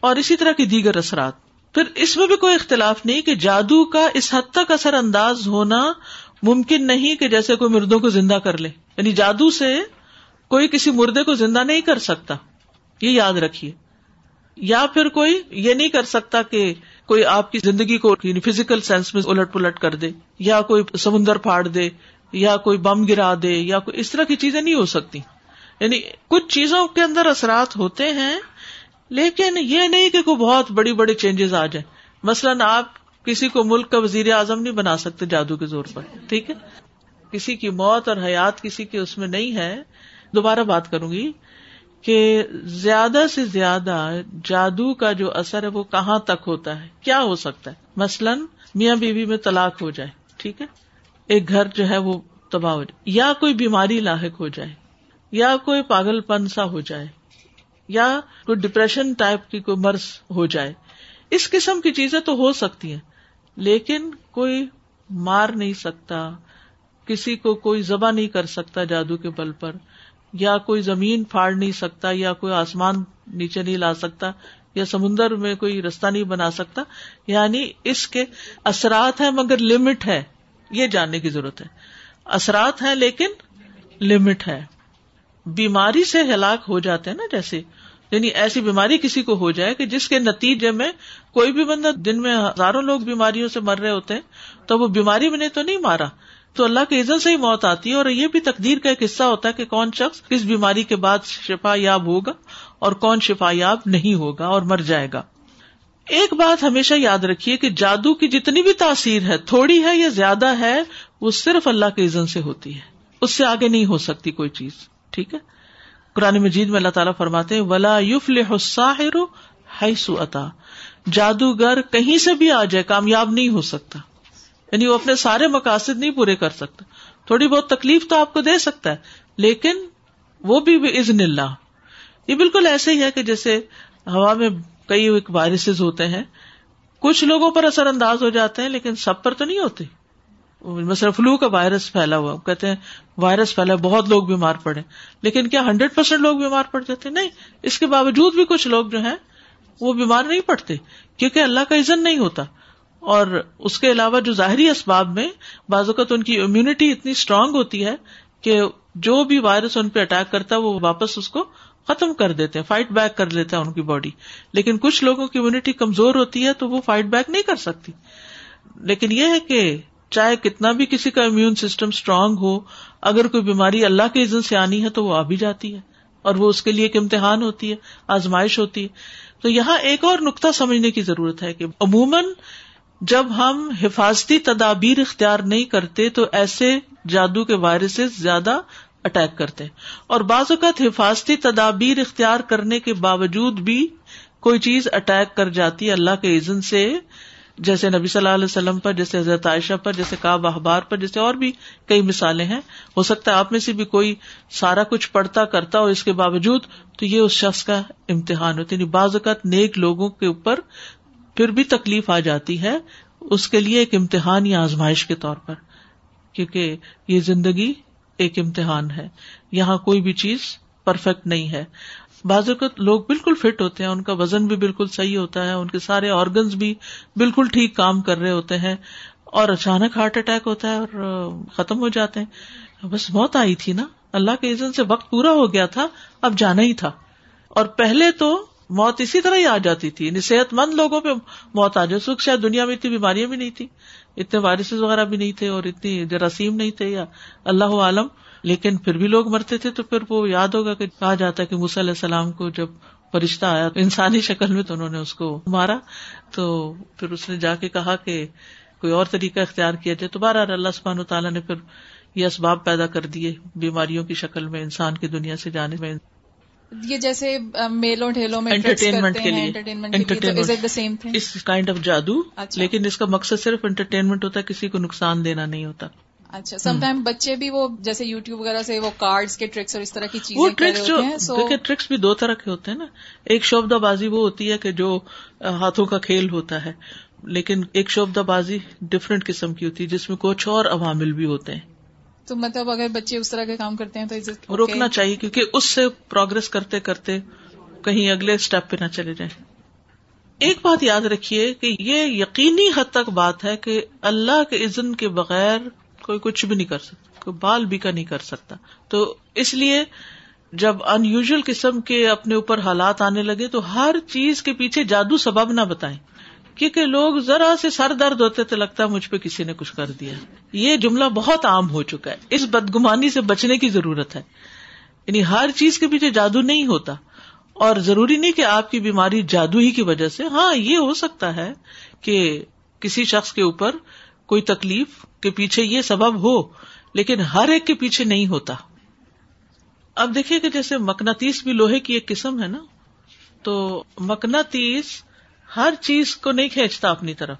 اور اسی طرح کی دیگر اثرات۔ پھر اس میں بھی کوئی اختلاف نہیں کہ جادو کا اس حد تک اثر انداز ہونا ممکن نہیں کہ جیسے کوئی مردوں کو زندہ کر لے۔ یعنی جادو سے کوئی کسی مردے کو زندہ نہیں کر سکتا۔ یہ یاد رکھیے۔ یا پھر کوئی یہ نہیں کر سکتا کہ کوئی آپ کی زندگی کو یعنی فزیکل سینس میں الٹ پلٹ کر دے، یا کوئی سمندر پھاڑ دے، یا کوئی بم گرا دے، یا کوئی اس طرح کی چیزیں نہیں ہو سکتی۔ یعنی کچھ چیزوں کے اندر اثرات ہوتے ہیں لیکن یہ نہیں کہ کوئی بہت بڑی بڑی چینجز آ جائیں۔ مثلاً آپ کسی کو ملک کا وزیر اعظم نہیں بنا سکتے جادو کے زور پر، ٹھیک ہے؟ کسی کی موت اور حیات کسی کی اس میں نہیں ہے۔ دوبارہ بات کروں گی کہ زیادہ سے زیادہ جادو کا جو اثر ہے وہ کہاں تک ہوتا ہے؟ کیا ہو سکتا ہے؟ مثلاً میاں بیوی میں طلاق ہو جائے، ٹھیک ہے؟ ایک گھر جو ہے وہ تباہ ہو جائے، یا کوئی بیماری لاحق ہو جائے، یا کوئی پاگل پن سا ہو جائے۔ یا کوئی ڈپریشن ٹائپ کی کوئی مرض ہو جائے۔ اس قسم کی چیزیں تو ہو سکتی ہیں، لیکن کوئی مار نہیں سکتا، کسی کو کوئی ذبح نہیں کر سکتا جادو کے بل پر، یا کوئی زمین پھاڑ نہیں سکتا، یا کوئی آسمان نیچے نہیں لا سکتا، یا سمندر میں کوئی رستہ نہیں بنا سکتا۔ یعنی اس کے اثرات ہیں مگر لمٹ ہے، یہ جاننے کی ضرورت ہے۔ اثرات ہیں لیکن لمٹ ہے۔ بیماری سے ہلاک ہو جاتے ہیں نا جیسے یعنی ایسی بیماری کسی کو ہو جائے کہ جس کے نتیجے میں کوئی بھی بندہ دن میں ہزاروں لوگ بیماریوں سے مر رہے ہوتے ہیں، تو وہ بیماری میں نے تو نہیں مارا۔ تو اللہ کے عزت سے ہی موت آتی ہے اور یہ بھی تقدیر کا ایک حصہ ہوتا ہے کہ کون شخص کس بیماری کے بعد شفا یاب ہوگا اور کون شفا یاب نہیں ہوگا اور مر جائے گا۔ ایک بات ہمیشہ یاد رکھیے کہ جادو کی جتنی بھی تاثیر ہے، تھوڑی ہے یا زیادہ ہے، وہ صرف اللہ کے عزت سے ہوتی ہے۔ اس سے آگے نہیں ہو سکتی کوئی چیز۔ ٹھیک ہے؟ قرآن مجید میں اللہ تعالیٰ فرماتے ولا یوف اتا جادوگر کہیں سے بھی آ جائے، کامیاب نہیں ہو سکتا۔ یعنی وہ اپنے سارے مقاصد نہیں پورے کر سکتا۔ تھوڑی بہت تکلیف تو آپ کو دے سکتا ہے، لیکن وہ بھی عزن اللہ۔ یہ بالکل ایسے ہی ہے کہ جیسے ہوا میں کئی وائرسز ہوتے ہیں، کچھ لوگوں پر اثر انداز ہو جاتے ہیں، لیکن سب پر تو نہیں ہوتے۔ مثلا فلو کا وائرس پھیلا ہوا، کہتے ہیں وائرس پھیلا، بہت لوگ بیمار پڑے، لیکن کیا ہنڈریڈ پرسینٹ لوگ بیمار پڑ جاتے؟ نہیں، اس کے باوجود بھی کچھ لوگ جو ہیں، وہ بیمار نہیں پڑتے، کیونکہ اللہ کا عزن نہیں ہوتا۔ اور اس کے علاوہ جو ظاہری اسباب میں، بعض اوقات ان کی امیونٹی اتنی اسٹرانگ ہوتی ہے کہ جو بھی وائرس ان پہ اٹیک کرتا ہے وہ واپس اس کو ختم کر دیتے ہیں فائٹ بیک کر لیتا ہے ان کی باڈی لیکن کچھ لوگوں کی امیونٹی کمزور ہوتی ہے، تو وہ فائٹ بیک نہیں کر سکتی۔ لیکن یہ ہے کہ چاہے کتنا بھی کسی کا امیون سسٹم اسٹرانگ ہو، اگر کوئی بیماری اللہ کے عزت سے آنی ہے تو وہ آ بھی جاتی ہے، اور وہ اس کے لیے ایک امتحان ہوتی ہے، آزمائش ہوتی ہے۔ تو یہاں ایک اور نقطہ سمجھنے کی ضرورت ہے کہ عموماً جب ہم حفاظتی تدابیر اختیار نہیں کرتے تو ایسے جادو کے وائرسز زیادہ اٹیک کرتے۔ اور بعض اوقات حفاظتی تدابیر اختیار کرنے کے باوجود بھی کوئی چیز اٹیک کر جاتی ہے اللہ کے عزن سے جیسے نبی صلی اللہ علیہ وسلم پر، جیسے حضرت عائشہ پر، جیسے کاب احبار پر، جیسے اور بھی کئی مثالیں ہیں۔ ہو سکتا ہے آپ میں سے بھی کوئی سارا کچھ پڑھتا کرتا ہو اس کے باوجود، تو یہ اس شخص کا امتحان ہوتا ہے۔ یعنی بعض اوقات نیک لوگوں کے اوپر پھر بھی تکلیف آ جاتی ہے۔ اس کے لیے ایک امتحان یا آزمائش کے طور پر، کیونکہ یہ زندگی ایک امتحان ہے۔ یہاں کوئی بھی چیز پرفیکٹ نہیں ہے۔ بعض اوقات لوگ بالکل فٹ ہوتے ہیں، ان کا وزن بھی بالکل صحیح ہوتا ہے، ان کے سارے آرگنز بھی بالکل ٹھیک کام کر رہے ہوتے ہیں اور اچانک ہارٹ اٹیک ہوتا ہے اور ختم ہو جاتے ہیں۔ بس موت آئی تھی نا۔ اللہ کے عزن سے وقت پورا ہو گیا تھا، اب جانا ہی تھا۔ اور پہلے تو موت اسی طرح ہی آ جاتی تھی یعنی صحت مند لوگوں پہ موت آ جاتی شاید دنیا میں اتنی بیماریاں بھی نہیں تھی اتنے وائرسز وغیرہ بھی نہیں تھے اور اتنی جراثیم نہیں تھے یا اللہ عالم لیکن پھر بھی لوگ مرتے تھے تو پھر وہ یاد ہوگا کہ کہا جاتا ہے کہ موسی علیہ السلام کو جب فرشتہ آیا انسانی شکل میں تو انہوں نے اس کو مارا تو پھر اس نے جا کے کہا کہ کوئی اور طریقہ اختیار کیا جائے تو بار اللہ سبحان و تعالیٰ نے پھر یہ اسباب پیدا کر دیے بیماریوں کی شکل میں انسان کی دنیا سے جانے میں۔ یہ جیسے میلوں ٹھیلوں میں انٹرٹینمنٹ کے لیے۔ کائنڈ آف جادو اچھا۔ لیکن اس کا مقصد صرف انٹرٹینمنٹ ہوتا ہے کسی کو نقصان دینا نہیں ہوتا۔ اچھا سم ٹائم بچے بھی وہ جیسے یو ٹیوب وغیرہ سے وہ کارڈ کے ٹرکس اور اس طرح کی چیزیں ٹرکس جو ٹرکس بھی دو طرح کے ہوتے ہیں نا۔ ایک شوبدہ بازی وہ ہوتی ہے کہ جو ہاتھوں کا کھیل ہوتا ہے لیکن ایک شوبدہ بازی ڈفرینٹ قسم کی ہوتی ہے جس میں کچھ اور عوامل بھی ہوتے ہیں۔ تو مطلب اگر بچے اس طرح کے کام کرتے ہیں تو روکنا چاہیے کیونکہ اس سے پروگرس کرتے کرتے کہیں اگلے اسٹیپ پہ نہ چلے جائیں۔ ایک بات یاد رکھیے کہ یہ یقینی حد تک بات ہے کہ اللہ کے عزن کے بغیر کوئی کچھ بھی نہیں کر سکتا، کوئی بال بھی کا نہیں کر سکتا۔ تو اس لیے جب ان یوژل قسم کے اپنے اوپر حالات آنے لگے تو ہر چیز کے پیچھے جادو سبب نہ بتائیں۔ کیونکہ لوگ ذرا سے سر درد ہوتے تو لگتا ہے مجھ پہ کسی نے کچھ کر دیا۔ یہ جملہ بہت عام ہو چکا ہے۔ اس بدگمانی سے بچنے کی ضرورت ہے۔ یعنی ہر چیز کے پیچھے جادو نہیں ہوتا۔ اور ضروری نہیں کہ آپ کی بیماری جادو ہی کی وجہ سے ہاں یہ ہو سکتا ہے کہ کسی شخص کے اوپر کوئی تکلیف کے پیچھے یہ سبب ہو، لیکن ہر ایک کے پیچھے نہیں ہوتا۔ اب دیکھیے کہ جیسے مکناتیس بھی لوہے کی ایک قسم ہے نا، تو مکناتیس ہر چیز کو نہیں کھینچتا اپنی طرف۔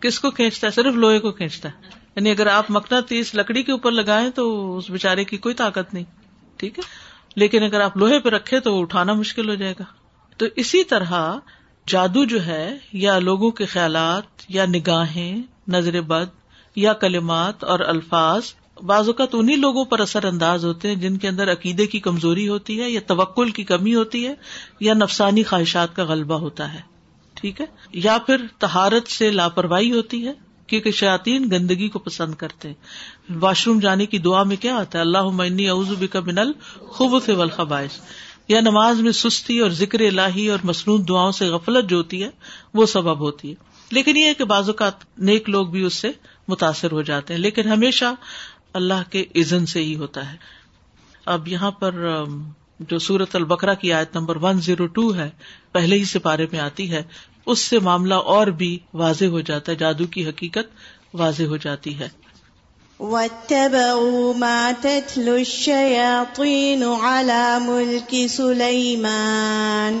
کس کو کھینچتا ہے؟ صرف لوہے کو کھینچتا ہے۔ یعنی اگر آپ مکنا تیس لکڑی کے اوپر لگائیں تو اس بےچارے کی کوئی طاقت نہیں، ٹھیک ہے؟ لیکن اگر آپ لوہے پہ رکھے تو اٹھانا مشکل ہو جائے گا۔ تو اسی طرح جادو جو ہے، یا لوگوں کے خیالات، یا نگاہیں، نظر بد یا کلمات اور الفاظ، بعض اوقات انہیں لوگوں پر اثر انداز ہوتے ہیں جن کے اندر عقیدے کی کمزوری ہوتی ہے یا توکل کی کمی ہوتی ہے یا نفسانی خواہشات کا غلبہ ہوتا ہے۔ ٹھیک ہے؟ یا پھر تہارت سے لاپرواہی ہوتی ہے کیونکہ شاطین گندگی کو پسند کرتے ہیں۔ واش روم جانے کی دعا میں کیا آتا ہے؟ اللہ عمنی اعظبی کا بنل خوب سے ولخبائش یا نماز میں سستی اور ذکر الہی اور مصنوع دعاؤں سے غفلت جو ہوتی ہے وہ سبب ہوتی ہے۔ لیکن یہ کہ بعض اوقات نیک لوگ بھی اس سے متاثر ہو جاتے ہیں۔ لیکن ہمیشہ اللہ کے عزن سے ہی ہوتا ہے۔ اب یہاں پر جو سورت البکرا کی آیت نمبر ون زیرو ٹو ہے، پہلے ہی سپارے میں آتی ہے۔ اس سے معاملہ اور بھی واضح ہو جاتا ہے، جادو کی حقیقت واضح ہو جاتی ہے۔ واتبعوا ما تتلو الشياطين على ملك سليمان۔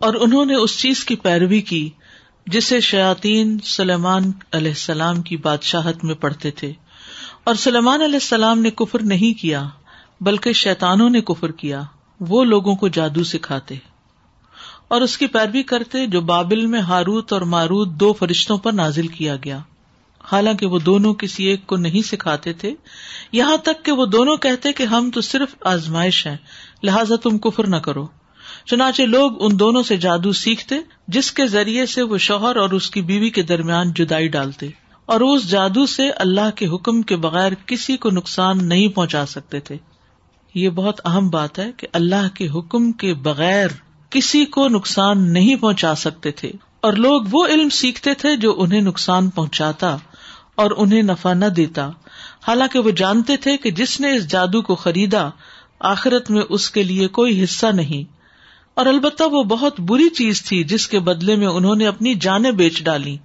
اور انہوں نے اس چیز کی پیروی کی جسے شیاطین سلیمان علیہ السلام کی بادشاہت میں پڑھتے تھے۔ اور سلیمان علیہ السلام نے کفر نہیں کیا، بلکہ شیتانوں نے کفر کیا۔ وہ لوگوں کو جادو سکھاتے۔ اور اس کی پیروی کرتے جو بابل میں ہاروت اور ماروت دو فرشتوں پر نازل کیا گیا۔ حالانکہ وہ دونوں کسی ایک کو نہیں سکھاتے تھے، یہاں تک کہ وہ دونوں کہتے کہ ہم تو صرف آزمائش ہیں، لہٰذا تم کفر نہ کرو۔ چنانچہ لوگ ان دونوں سے جادو سیکھتے، جس کے ذریعے سے وہ شوہر اور اس کی بیوی کے درمیان جدائی ڈالتے، اور اس جادو سے اللہ کے حکم کے بغیر کسی کو نقصان نہیں پہنچا سکتے تھے۔ یہ بہت اہم بات ہے کہ اللہ کے حکم کے بغیر کسی کو نقصان نہیں پہنچا سکتے تھے، اور لوگ وہ علم سیکھتے تھے جو انہیں نقصان پہنچاتا اور انہیں نفع نہ دیتا۔ حالانکہ وہ جانتے تھے کہ جس نے اس جادو کو خریدا، آخرت میں اس کے لیے کوئی حصہ نہیں۔ اور البتہ وہ بہت بری چیز تھی جس کے بدلے میں انہوں نے اپنی جانیں بیچ ڈالی۔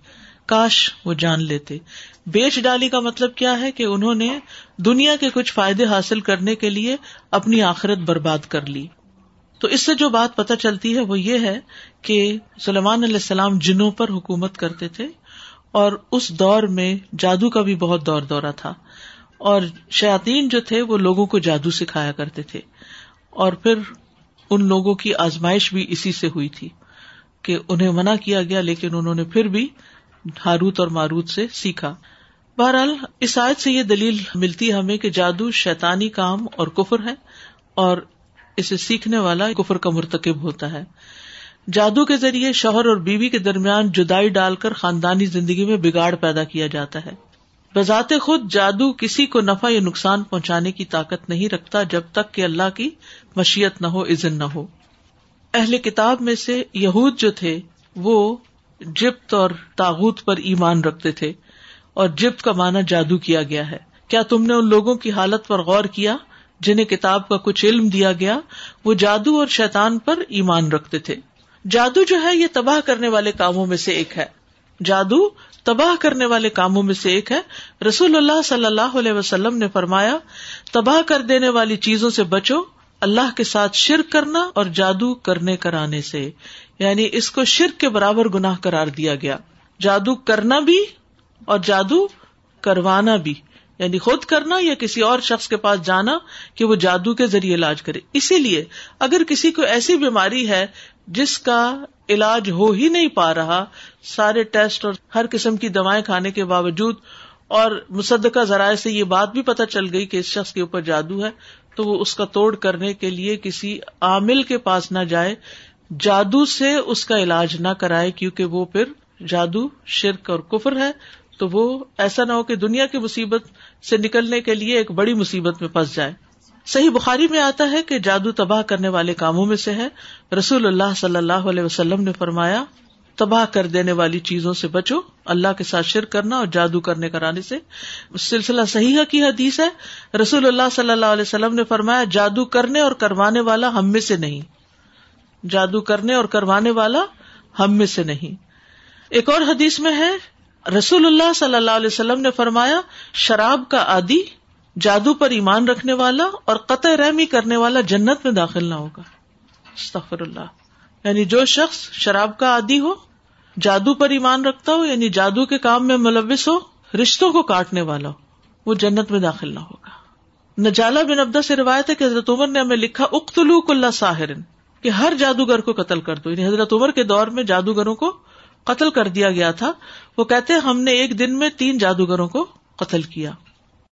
کاش وہ جان لیتے۔ بیچ ڈالی کا مطلب کیا ہے کہ انہوں نے دنیا کے کچھ فائدے حاصل کرنے کے لیے اپنی آخرت برباد کر لی۔ تو اس سے جو بات پتہ چلتی ہے وہ یہ ہے کہ سلمان علیہ السلام جنوں پر حکومت کرتے تھے اور اس دور میں جادو کا بھی بہت دور دورہ تھا۔ اور شاطین جو تھے وہ لوگوں کو جادو سکھایا کرتے تھے۔ اور پھر ان لوگوں کی آزمائش بھی اسی سے ہوئی تھی کہ انہیں منع کیا گیا، لیکن انہوں نے پھر بھی ہاروت اور ماروت سے سیکھا۔ بہرحال، اس آیت سے یہ دلیل ملتی ہے ہمیں کہ جادو شیتانی کام اور کفر ہے اور اسے سیکھنے والا کفر کا مرتکب ہوتا ہے۔ جادو کے ذریعے شوہر اور بیوی کے درمیان جدائی ڈال کر خاندانی زندگی میں بگاڑ پیدا کیا جاتا ہے۔ بذات خود جادو کسی کو نفع یا نقصان پہنچانے کی طاقت نہیں رکھتا جب تک کہ اللہ کی مشیت نہ ہو عزن نہ ہو۔ اہل کتاب میں سے یہود جو تھے، وہ جپت اور تاغت پر ایمان رکھتے تھے اور جپت کا معنی جادو کیا گیا ہے۔ کیا تم نے ان لوگوں کی حالت پر غور کیا جنہیں کتاب کا کچھ علم دیا گیا؟ وہ جادو اور شیتان پر ایمان رکھتے تھے۔ جادو جو ہے، یہ تباہ کرنے والے کاموں میں سے ایک ہے۔ جادو تباہ کرنے والے کاموں میں سے ایک ہے۔ رسول اللہ صلی اللہ علیہ وسلم نے فرمایا، تباہ کر دینے والی چیزوں سے بچو، اللہ کے ساتھ شرک کرنا اور جادو کرنے کرانے سے۔ یعنی اس کو شرک کے برابر گناہ کرار دیا گیا۔ جادو کرنا بھی اور جادو کروانا بھی۔ یعنی خود کرنا یا کسی اور شخص کے پاس جانا کہ وہ جادو کے ذریعے علاج کرے۔ اسی لیے اگر کسی کو ایسی بیماری ہے جس کا علاج ہو ہی نہیں پا رہا، سارے ٹیسٹ اور ہر قسم کی دوائیں کھانے کے باوجود، اور مصدقہ ذرائع سے یہ بات بھی پتہ چل گئی کہ اس شخص کے اوپر جادو ہے، تو وہ اس کا توڑ کرنے کے لیے کسی عامل کے پاس نہ جائے، جادو سے اس کا علاج نہ کرائے، کیونکہ وہ پھر جادو، شرک اور کفر ہے۔ تو وہ ایسا نہ ہو کہ دنیا کی مصیبت سے نکلنے کے لیے ایک بڑی مصیبت میں پھنس جائے۔ صحیح بخاری میں آتا ہے کہ جادو تباہ کرنے والے کاموں میں سے ہے۔ رسول اللہ صلی اللہ علیہ وسلم نے فرمایا، تباہ کر دینے والی چیزوں سے بچو، اللہ کے ساتھ شر کرنا اور جادو کرنے کرانے سے۔ سلسلہ صحیح کی حدیث ہے۔ رسول اللہ صلی اللہ علیہ وسلم نے فرمایا، جادو کرنے اور کروانے والا ہم میں سے نہیں۔ جادو کرنے اور کروانے والا ہم میں سے نہیں۔ ایک اور حدیث میں ہے، رسول اللہ صلی اللہ علیہ وسلم نے فرمایا، شراب کا عادی جادو پر ایمان رکھنے والا اور قطع رحمی کرنے والا جنت میں داخل نہ ہوگا۔ استغفر اللہ۔ یعنی جو شخص شراب کا عادی ہو، جادو پر ایمان رکھتا ہو یعنی جادو کے کام میں ملوث ہو، رشتوں کو کاٹنے والا ہو، وہ جنت میں داخل نہ ہوگا۔ نجالا بن ابدا سے روایت ہے کہ حضرت عمر نے ہمیں لکھا اختلو اللہ ساحرن، کہ ہر جادوگر کو قتل کر دو۔ یعنی حضرت عمر کے دور میں جادوگروں کو قتل کر دیا گیا تھا۔ وہ کہتے ہم نے ایک دن میں تین جادوگروں کو قتل کیا۔